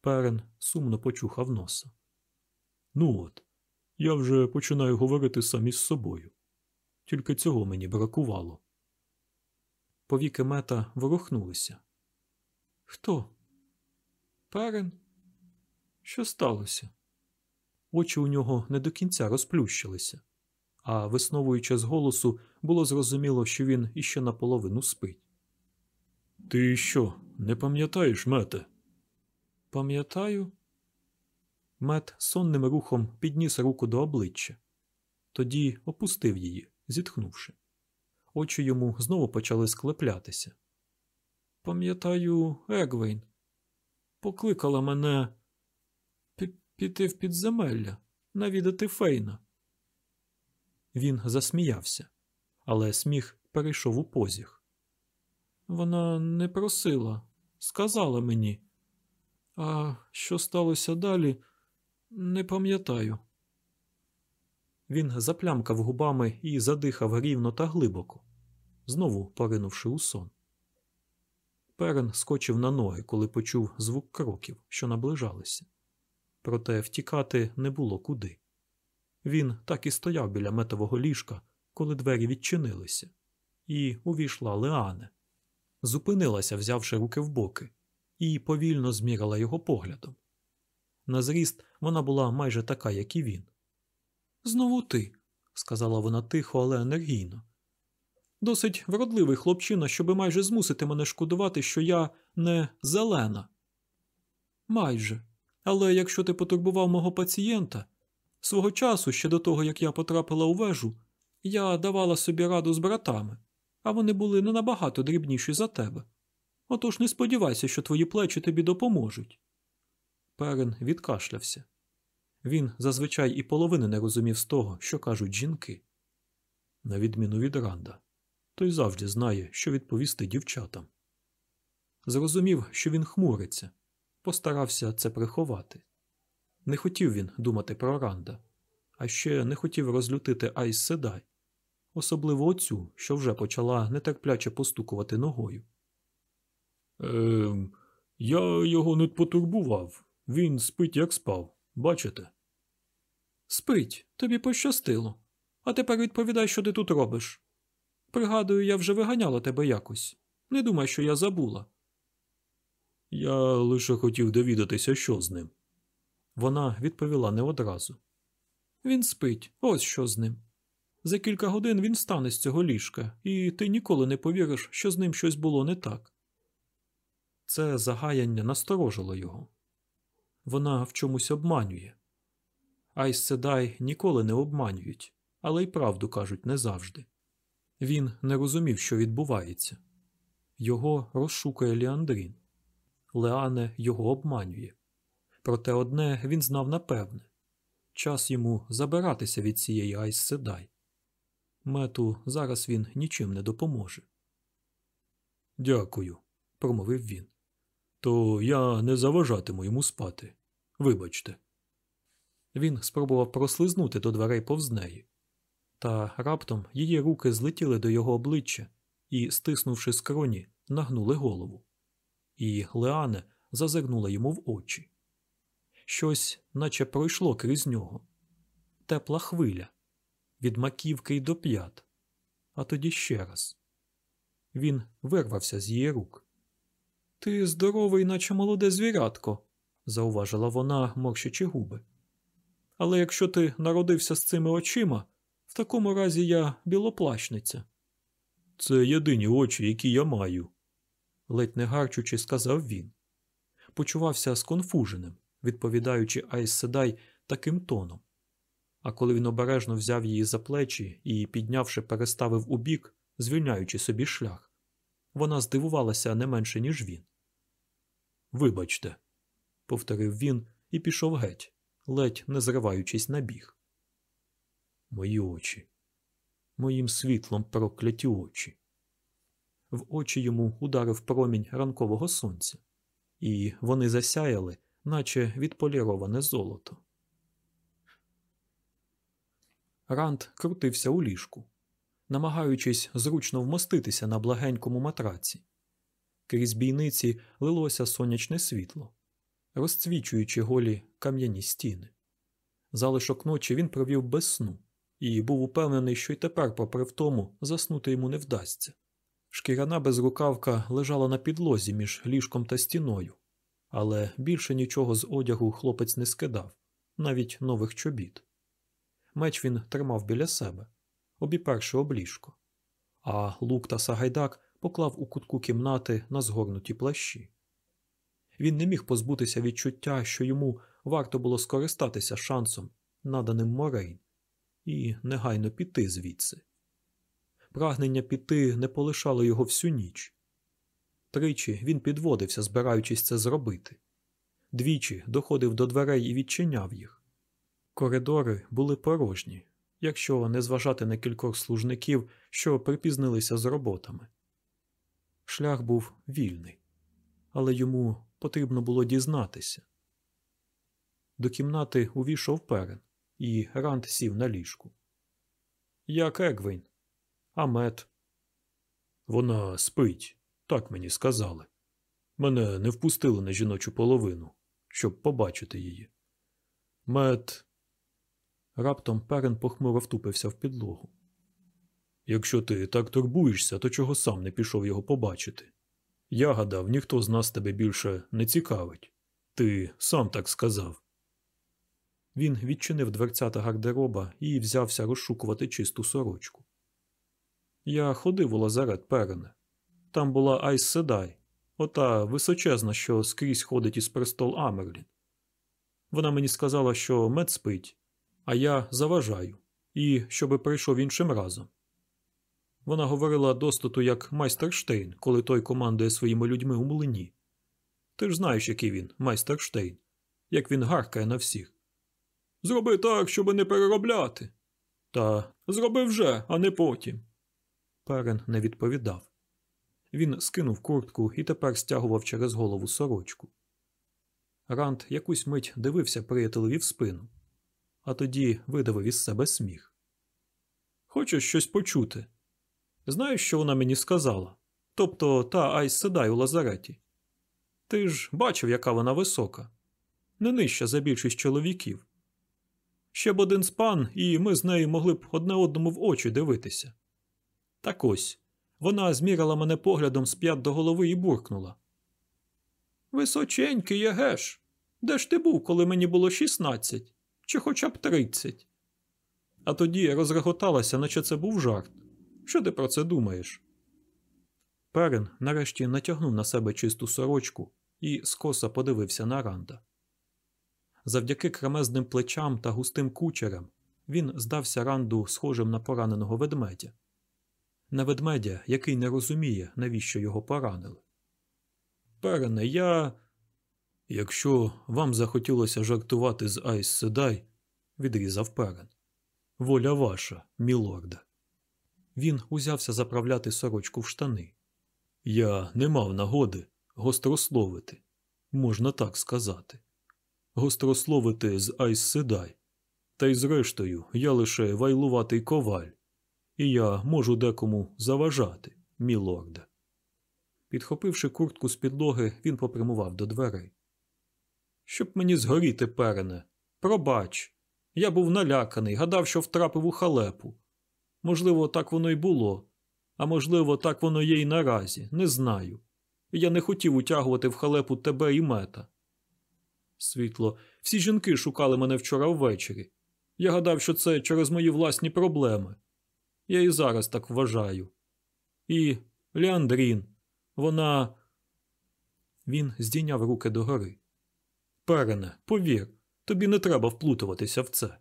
Перен сумно почухав носа. Ну от, я вже починаю говорити сам із собою. Тільки цього мені бракувало. Повіки мета ворухнулися. Хто? Перен? Що сталося? Очі у нього не до кінця розплющилися, а висновуючи з голосу, було зрозуміло, що він іще наполовину спить. Ти що, не пам'ятаєш, мете? Пам'ятаю. Мет сонним рухом підніс руку до обличчя, тоді опустив її, зітхнувши. Очі йому знову почали склеплятися. Пам'ятаю, Егвейн. Покликала мене піти в підземелля, навідати Фейна. Він засміявся, але сміх перейшов у позіх. Вона не просила, сказала мені. А що сталося далі, не пам'ятаю. Він заплямкав губами і задихав рівно та глибоко, знову поринувши у сон. Перен скочив на ноги, коли почув звук кроків, що наближалися. Проте втікати не було куди. Він так і стояв біля метового ліжка, коли двері відчинилися, і увійшла Леане. Зупинилася, взявши руки в боки, і повільно змірила його поглядом. На зріст вона була майже така, як і він. Знову ти, сказала вона тихо, але енергійно. Досить вродливий хлопчина, щоби майже змусити мене шкодувати, що я не зелена. Майже. Але якщо ти потурбував мого пацієнта, свого часу, ще до того, як я потрапила у вежу, я давала собі раду з братами, а вони були не набагато дрібніші за тебе. Отож не сподівайся, що твої плечі тобі допоможуть. Перен відкашлявся. Він зазвичай і половини не розумів з того, що кажуть жінки. На відміну від Ранда, той завжди знає, що відповісти дівчатам. Зрозумів, що він хмуриться, постарався це приховати. Не хотів він думати про Ранда, а ще не хотів розлютити Айс Седай, особливо оцю, що вже почала нетерпляче постукувати ногою. Ем, я його не потурбував. Він спить, як спав. Бачите? Спить, тобі пощастило. А тепер відповідай, що ти тут робиш. Пригадую, я вже виганяла тебе якось. Не думай, що я забула. Я лише хотів довідатися, що з ним. Вона відповіла не одразу. Він спить, ось що з ним. За кілька годин він стане з цього ліжка, і ти ніколи не повіриш, що з ним щось було не так. Це загаяння насторожило його. Вона в чомусь обманює. Айс Седай ніколи не обманюють, але й правду кажуть не завжди. Він не розумів, що відбувається. Його розшукує Ліандрін. Леане його обманює. Проте одне він знав напевне час йому забиратися від цієї Айс Седай. Мету зараз він нічим не допоможе. Дякую, промовив він. То я не заважатиму йому спати. Вибачте. Він спробував прослизнути до дверей повз неї. Та раптом її руки злетіли до його обличчя і, стиснувши скроні, нагнули голову. І Леане зазирнула йому в очі. Щось, наче пройшло крізь нього. Тепла хвиля від маківки й до п'ят, а тоді ще раз. Він вирвався з її рук. Ти здоровий, наче молоде звірятко, зауважила вона, морщачи губи. Але якщо ти народився з цими очима, в такому разі я білоплащниця. Це єдині очі, які я маю, ледь не гарчучи, сказав він. Почувався сконфуженим, відповідаючи Айс Седай таким тоном. А коли він обережно взяв її за плечі і, піднявши, переставив у бік, звільняючи собі шлях, вона здивувалася не менше, ніж він. Вибачте, повторив він і пішов геть, ледь не зриваючись на біг. Мої очі, моїм світлом прокляті очі. В очі йому ударив промінь ранкового сонця, і вони засяяли, наче відполіроване золото. Ранд крутився у ліжку, намагаючись зручно вмоститися на благенькому матраці. Крізь бійниці лилося сонячне світло, розцвічуючи голі кам'яні стіни. Залишок ночі він провів без сну і був упевнений, що й тепер, попри втому, заснути йому не вдасться. Шкіряна безрукавка лежала на підлозі між ліжком та стіною, але більше нічого з одягу хлопець не скидав, навіть нових чобіт. Меч він тримав біля себе, обіперши об ліжко, а лук та сагайдак поклав у кутку кімнати на згорнуті плащі. Він не міг позбутися відчуття, що йому варто було скористатися шансом, наданим Морейн, і негайно піти звідси. Прагнення піти не полишало його всю ніч. Тричі він підводився, збираючись це зробити. Двічі доходив до дверей і відчиняв їх. Коридори були порожні, якщо не зважати на кількох служників, що припізнилися з роботами. Шлях був вільний, але йому потрібно було дізнатися. До кімнати увійшов перен, і Ранд сів на ліжку. Як Егвейн? А мед? Вона спить, так мені сказали. Мене не впустили на жіночу половину, щоб побачити її. Мед. Раптом перен похмуро втупився в підлогу. Якщо ти так турбуєшся, то чого сам не пішов його побачити? Я гадав, ніхто з нас тебе більше не цікавить. Ти сам так сказав. Він відчинив дверцята гардероба і взявся розшукувати чисту сорочку. Я ходив у лазарет Перене. Там була Айс Седай, ота височезна, що скрізь ходить із престол Амерлін. Вона мені сказала, що мед спить, а я заважаю, і щоби прийшов іншим разом. Вона говорила достоту як майстер Штейн, коли той командує своїми людьми у млині. Ти ж знаєш, який він, майстер як він гаркає на всіх. Зроби так, щоби не переробляти. Та зроби вже, а не потім. Перен не відповідав. Він скинув куртку і тепер стягував через голову сорочку. Ранд якусь мить дивився приятелеві в спину, а тоді видавив із себе сміх. Хочеш щось почути? Знаєш, що вона мені сказала? Тобто та Айс Седай у лазареті. Ти ж бачив, яка вона висока, не нижча за більшість чоловіків. Ще б один спан, і ми з нею могли б одне одному в очі дивитися. Так ось вона змірила мене поглядом з п'ят до голови і буркнула. Височенький єгеш. Де ж ти був, коли мені було шістнадцять, чи хоча б тридцять? А тоді розреготалася, наче це був жарт. Що ти про це думаєш? Перен нарешті натягнув на себе чисту сорочку і скоса подивився на Ранда. Завдяки кремезним плечам та густим кучерям він здався Ранду схожим на пораненого ведмедя. На ведмедя, який не розуміє, навіщо його поранили. Перене, я. Якщо вам захотілося жартувати з Айс Седай, відрізав перен. Воля ваша, мілорда. Він узявся заправляти сорочку в штани. Я не мав нагоди гострословити, можна так сказати. Гострословити з Айс Седай. Та й зрештою, я лише вайлуватий коваль, і я можу декому заважати, мілорда. Підхопивши куртку з підлоги, він попрямував до дверей. Щоб мені згоріти, перене, пробач. Я був наляканий, гадав, що втрапив у халепу. Можливо, так воно й було, а можливо, так воно є й наразі, не знаю. Я не хотів утягувати в халепу тебе і мета. Світло, всі жінки шукали мене вчора ввечері. Я гадав, що це через мої власні проблеми. Я і зараз так вважаю. І Леандрін, вона. Він здійняв руки догори. Перене, повір, тобі не треба вплутуватися в це.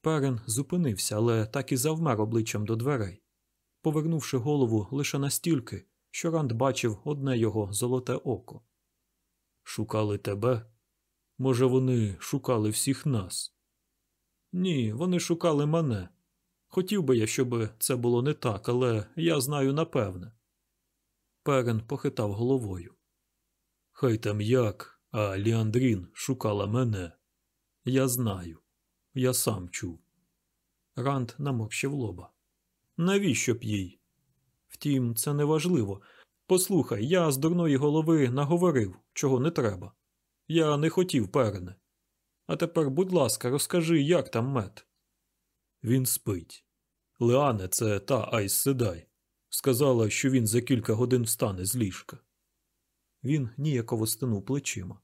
Перен зупинився, але так і завмер обличчям до дверей, повернувши голову лише настільки, що Ранд бачив одне його золоте око. Шукали тебе? Може, вони шукали всіх нас? Ні, вони шукали мене. Хотів би я, щоб це було не так, але я знаю напевне. Перен похитав головою. Хай там як, а Ліандрін шукала мене. Я знаю. Я сам чув. Ранд наморщив лоба. Навіщо б їй? Втім, це не важливо. Послухай, я з дурної голови наговорив, чого не треба. Я не хотів перене. А тепер, будь ласка, розкажи, як там мед. Він спить. Леане, це та Айс Седай. Сказала, що він за кілька годин встане з ліжка. Він ніяково стинув плечима.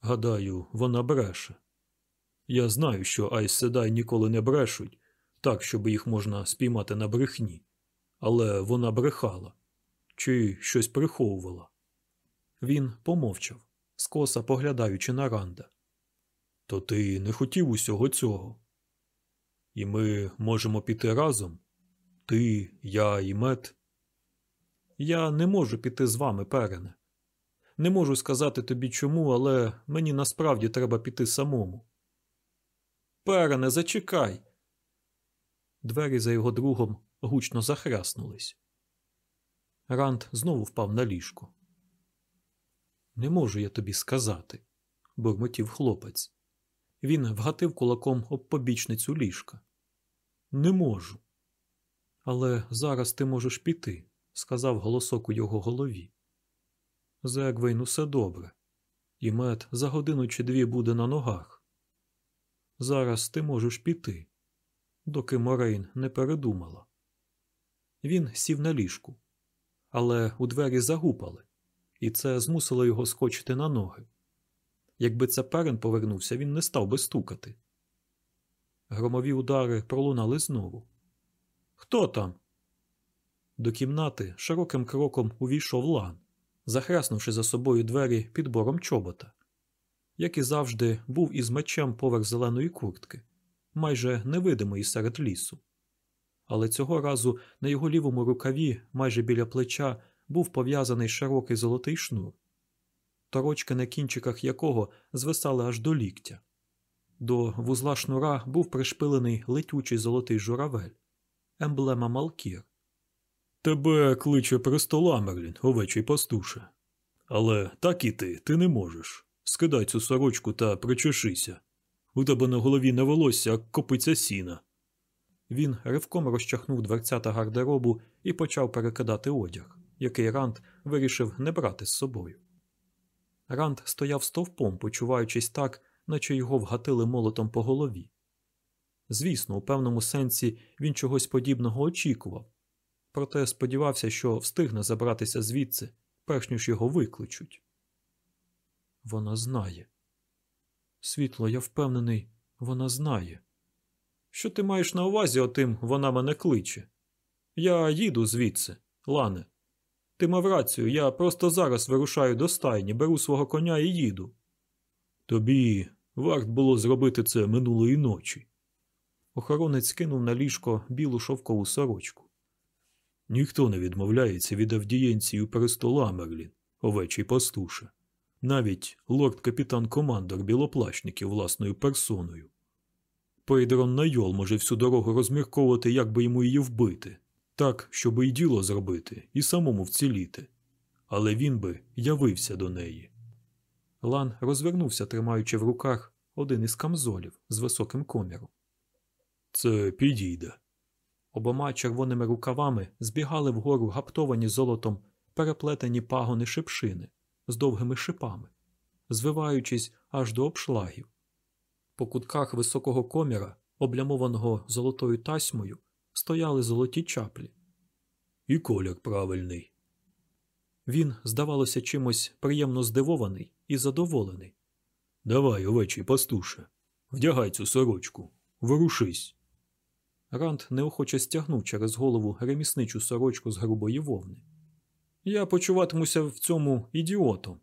Гадаю, вона бреше. Я знаю, що Айс Седай ніколи не брешуть, так, щоб їх можна спіймати на брехні, але вона брехала чи щось приховувала. Він помовчав, скоса поглядаючи на Ранда. То ти не хотів усього цього? І ми можемо піти разом? Ти, я і мед. Я не можу піти з вами, перене. Не можу сказати тобі чому, але мені насправді треба піти самому. Перене, зачекай. Двері за його другом гучно захряснулись. Ранд знову впав на ліжко. Не можу я тобі сказати, бурмотів хлопець. Він вгатив кулаком об побічницю ліжка. Не можу. Але зараз ти можеш піти, сказав голосок у його голові. Егвейн усе добре, і мед за годину чи дві буде на ногах. Зараз ти можеш піти, доки Морейн не передумала. Він сів на ліжку, але у двері загупали, і це змусило його скочити на ноги. Якби це перен повернувся, він не став би стукати. Громові удари пролунали знову. Хто там? До кімнати широким кроком увійшов лан, захряснувши за собою двері підбором чобота. Як і завжди, був із мечем поверх зеленої куртки, майже невидимої серед лісу. Але цього разу на його лівому рукаві, майже біля плеча, був пов'язаний широкий золотий шнур, торочки на кінчиках якого звисали аж до ліктя. До вузла шнура був пришпилений летючий золотий журавель, емблема Малкір. Тебе кличе престола, Мерлін, овечий пастуше. Але так і ти, ти не можеш. Скидай цю сорочку та причешися. У тебе на голові не волосся, а копиця сіна. Він ривком розчахнув дверцята гардеробу і почав перекидати одяг, який Ранд вирішив не брати з собою. Ранд стояв стовпом, почуваючись так, наче його вгатили молотом по голові. Звісно, у певному сенсі він чогось подібного очікував, проте сподівався, що встигне забратися звідси, перш ніж його викличуть. Вона знає. Світло, я впевнений, вона знає. Що ти маєш на увазі отим вона мене кличе? Я їду звідси, Лане. Ти мав рацію, я просто зараз вирушаю до стайні, беру свого коня і їду. Тобі варт було зробити це минулої ночі. Охоронець кинув на ліжко білу шовкову сорочку. Ніхто не відмовляється від авдієнції у престола, Мерлін, овечий пастуше. Навіть лорд-капітан командор білоплащників власною персоною. Пейдрон Найол може всю дорогу розмірковувати, як би йому її вбити, так, щоби і діло зробити, і самому вціліти. Але він би явився до неї. Лан розвернувся, тримаючи в руках один із камзолів з високим коміром. Це підійде. Обома червоними рукавами збігали вгору гаптовані золотом переплетені пагони шипшини з довгими шипами, звиваючись аж до обшлагів. По кутках високого коміра, облямованого золотою тасьмою, стояли золоті чаплі. І колір правильний. Він, здавалося, чимось приємно здивований і задоволений. Давай, овечий пастуше, вдягай цю сорочку, ворушись. Ранд неохоче стягнув через голову ремісничу сорочку з грубої вовни. Я почуватимуся в цьому ідіотом.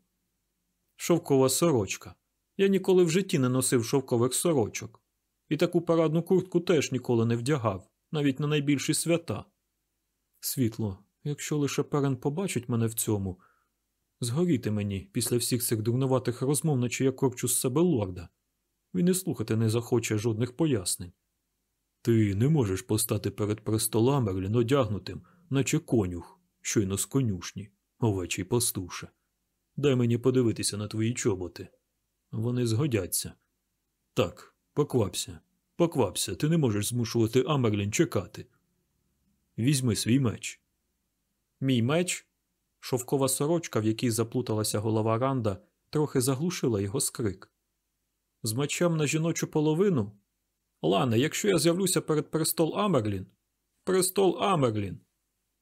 Шовкова сорочка. Я ніколи в житті не носив шовкових сорочок. І таку парадну куртку теж ніколи не вдягав, навіть на найбільші свята. Світло, якщо лише перен побачить мене в цьому, згоріти мені після всіх цих дурнуватих розмов, наче я корчу з себе лорда. Він і слухати не захоче жодних пояснень. Ти не можеш постати перед престолом Мерлін одягнутим, наче конюх, щойно з конюшні, овечий пастуше. Дай мені подивитися на твої чоботи. Вони згодяться. Так, поквапся, поквапся, ти не можеш змушувати Амерлін чекати. Візьми свій меч. Мій меч? Шовкова сорочка, в якій заплуталася голова Ранда, трохи заглушила його скрик. З мечем на жіночу половину? Лане, якщо я з'явлюся перед престол Амерлін. Престол Амерлін.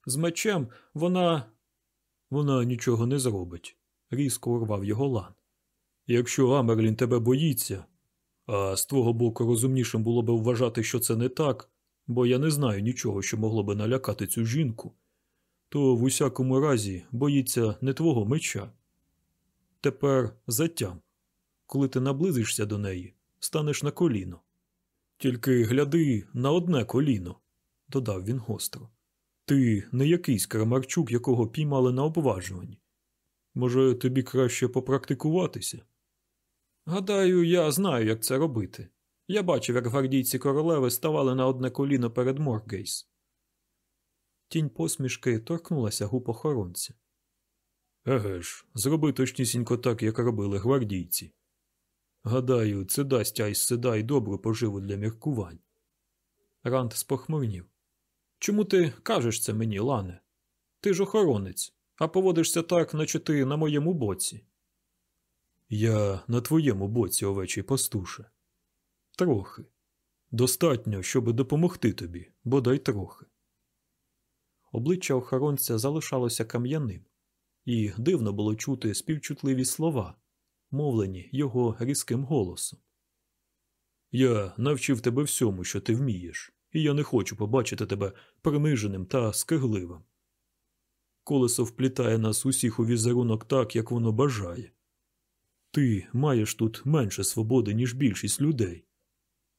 З мечем вона. Вона нічого не зробить, різко урвав його лан. Якщо Амерлін тебе боїться, а з твого боку розумнішим було би вважати, що це не так, бо я не знаю нічого, що могло би налякати цю жінку, то в усякому разі боїться не твого меча. Тепер затям. Коли ти наблизишся до неї, станеш на коліно. Тільки гляди на одне коліно, додав він гостро. Ти не якийсь Крамарчук, якого піймали на обважуванні. Може, тобі краще попрактикуватися? Гадаю, я знаю, як це робити. Я бачив, як гвардійці королеви ставали на одне коліно перед Моргейс. Тінь посмішки торкнулася губ охоронця. Еге ж, зроби точнісінько так, як робили гвардійці. Гадаю, це дасть Айс Седай добру поживу для міркувань. Ранд спохмурнів. Чому ти кажеш це мені, Лане? Ти ж охоронець, а поводишся так, наче ти на моєму боці. Я на твоєму боці, овечий пастуше. Трохи. Достатньо, щоб допомогти тобі, бодай трохи. Обличчя охоронця залишалося кам'яним, і дивно було чути співчутливі слова, мовлені його різким голосом. Я навчив тебе всьому, що ти вмієш, і я не хочу побачити тебе приниженим та скигливим. Колесо вплітає нас усіх у візерунок так, як воно бажає. Ти маєш тут менше свободи, ніж більшість людей.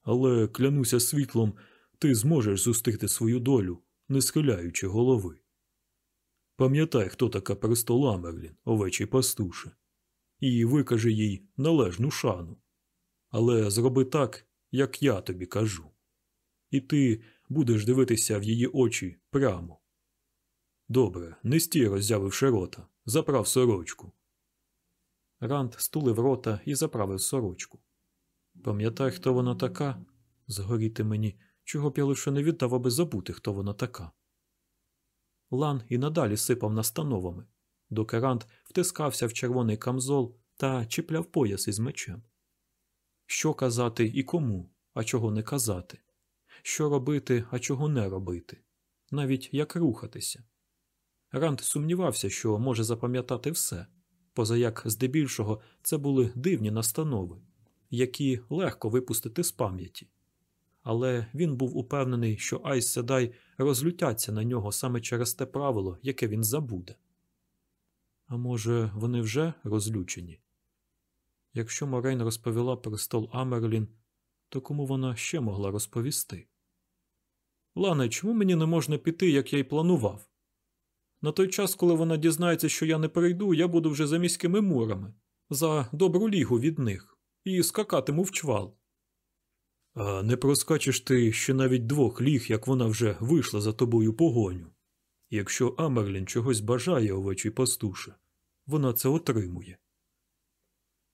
Але, клянуся світлом, ти зможеш зустріти свою долю, не схиляючи голови. Пам'ятай, хто така престол Амерлін, овечий пастуше, і викажи їй належну шану. Але зроби так, як я тобі кажу. І ти будеш дивитися в її очі прямо. Добре, не стій, роззявивши рота, заправ сорочку. Ранд стулив рота і заправив сорочку. Пам'ятай, хто вона така? Згоріти мені, чого б я лише не віддав, аби забути, хто вона така. Лан і надалі сипав настановами, доки Ранд втискався в червоний камзол та чіпляв пояс із мечем. Що казати і кому, а чого не казати, що робити, а чого не робити, навіть як рухатися. Ранд сумнівався, що може запам'ятати все, позаяк здебільшого це були дивні настанови, які легко випустити з пам'яті. Але він був упевнений, що Айс Седай розлютяться на нього саме через те правило, яке він забуде. А може, вони вже розлючені? Якщо Морейн розповіла престол Амерлін, то кому вона ще могла розповісти? Лане, чому мені не можна піти, як я й планував? На той час, коли вона дізнається, що я не прийду, я буду вже за міськими мурами, за добру лігу від них, і скакатиму в чвал. А не проскачеш ти ще навіть двох ліг, як вона вже вийшла за тобою погоню. Якщо Амерлін чогось бажає овечій пастуше, вона це отримує.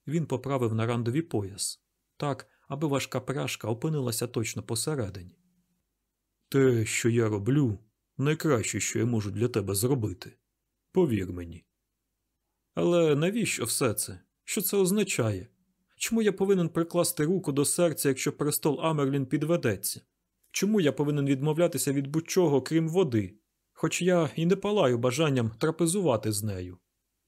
Він поправив на рандові пояс так, аби важка пряжка опинилася точно посередині. Те, що я роблю, найкраще, що я можу для тебе зробити. Повір мені. Але навіщо все це? Що це означає? Чому я повинен прикласти руку до серця, якщо престол Амерлін підведеться? Чому я повинен відмовлятися від будь-чого, крім води, хоч я і не палаю бажанням трапезувати з нею,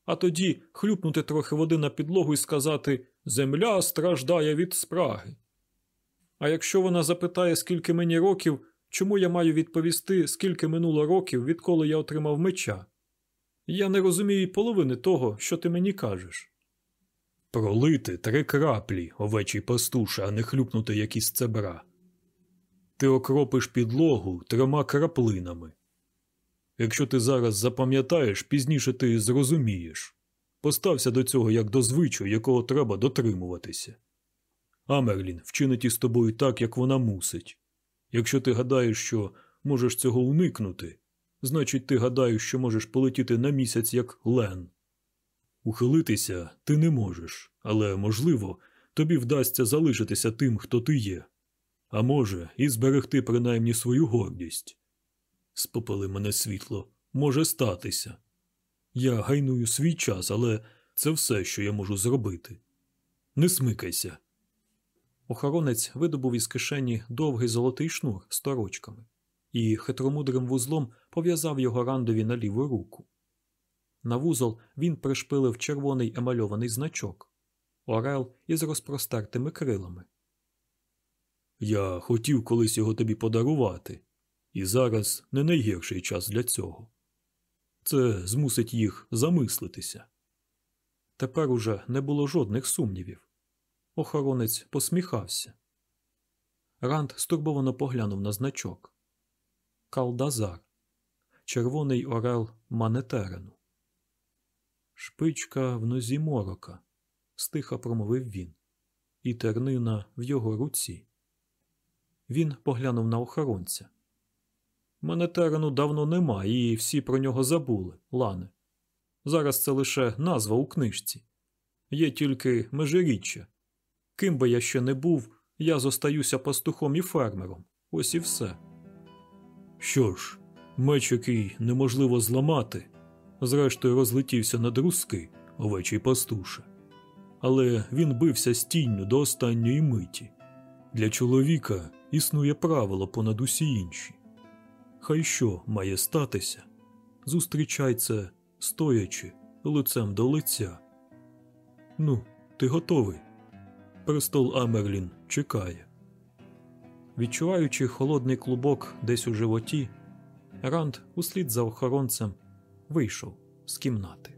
а тоді хлюпнути трохи води на підлогу і сказати Земля страждає від спраги. А якщо вона запитає, скільки мені років, чому я маю відповісти, скільки минуло років, відколи я отримав меча? Я не розумію й половини того, що ти мені кажеш. Пролити три краплі, овечий пастуша, а не хлюпнути якісь цебра. Ти окропиш підлогу трьома краплинами. Якщо ти зараз запам'ятаєш, пізніше ти зрозумієш. Постався до цього як до звичаю, якого треба дотримуватися. Амерлін вчинить із тобою так, як вона мусить. Якщо ти гадаєш, що можеш цього уникнути, значить, ти гадаєш, що можеш полетіти на місяць як Лен. Ухилитися ти не можеш, але, можливо, тобі вдасться залишитися тим, хто ти є, а може, і зберегти принаймні свою гордість. Спопали мене світло, може статися. Я гайную свій час, але це все, що я можу зробити. Не смикайся. Охоронець видобув із кишені довгий золотий шнур з торочками і хитромудрим вузлом пов'язав його рандові на ліву руку. На вузол він пришпилив червоний емальований значок Орел із розпростертими крилами. Я хотів колись його тобі подарувати, і зараз не найгірший час для цього. Це змусить їх замислитися. Тепер уже не було жодних сумнівів. Охоронець посміхався. Ранд стурбовано поглянув на значок. Калдазар. Червоний орел Манетерену. Шпичка в нозі морока, стиха промовив він, і тернина в його руці. Він поглянув на охоронця. Манетерену давно нема, і всі про нього забули, Лане. Зараз це лише назва у книжці. Є тільки межиріччя. Ким би я ще не був, я зостаюся пастухом і фермером. Ось і все. Що ж, меч, який неможливо зламати, зрештою розлетівся на друзки, овечий пастуше. Але він бився з тінню до останньої миті. Для чоловіка існує правило понад усі інші. Хай що має статися, зустрічай це стоячи лицем до лиця. Ну, ти готовий? Престол Амерлін чекає. Відчуваючи холодний клубок десь у животі, Ранд, услід за охоронцем, вийшов з кімнати.